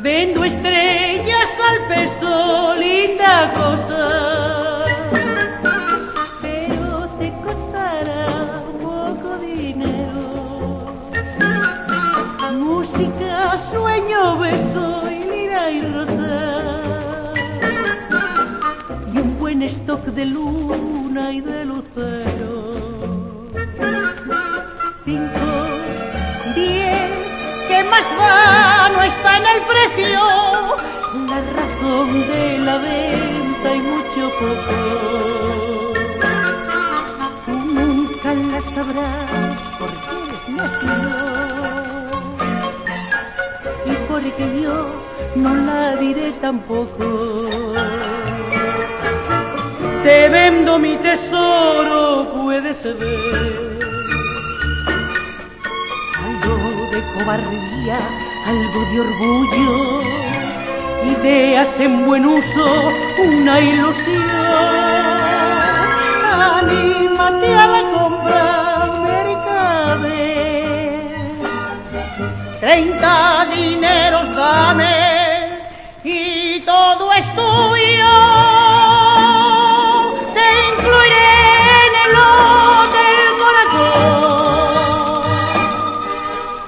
Vendo estrellas al peso, linda cosa. Pero te costará poco dinero. Música, sueño, beso y lira y rosa. Y un buen stock de luna y de lucero. Cinco, diez, ¿qué más da? Está en el precio. La razón de la venta y mucho poco. Tú nunca la sabrás porque eres nacido y porque yo no la diré tampoco. Te vendo mi tesoro, puedes ver. Algo de cobardía, algo de orgullo, ideas en buen uso, una ilusión. Anímate a la compra, mercade. Treinta dineros dame y todo es tuyo.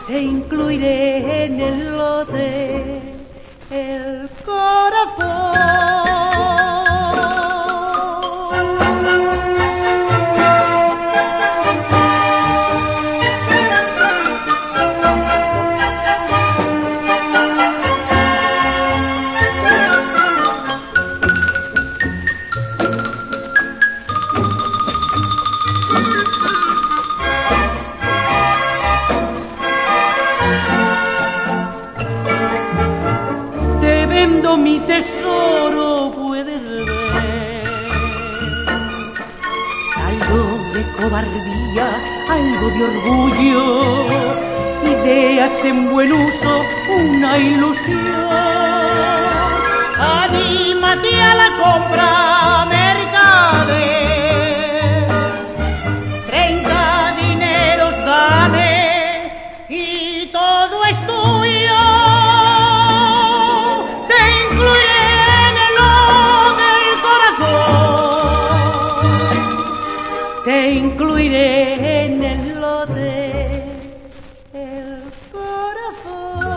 Te incluiré el lote el mi tesoro puedes ver. Algo de cobardía, algo de orgullo, ideas en buen uso, una ilusión. moriré en el lote el corazón.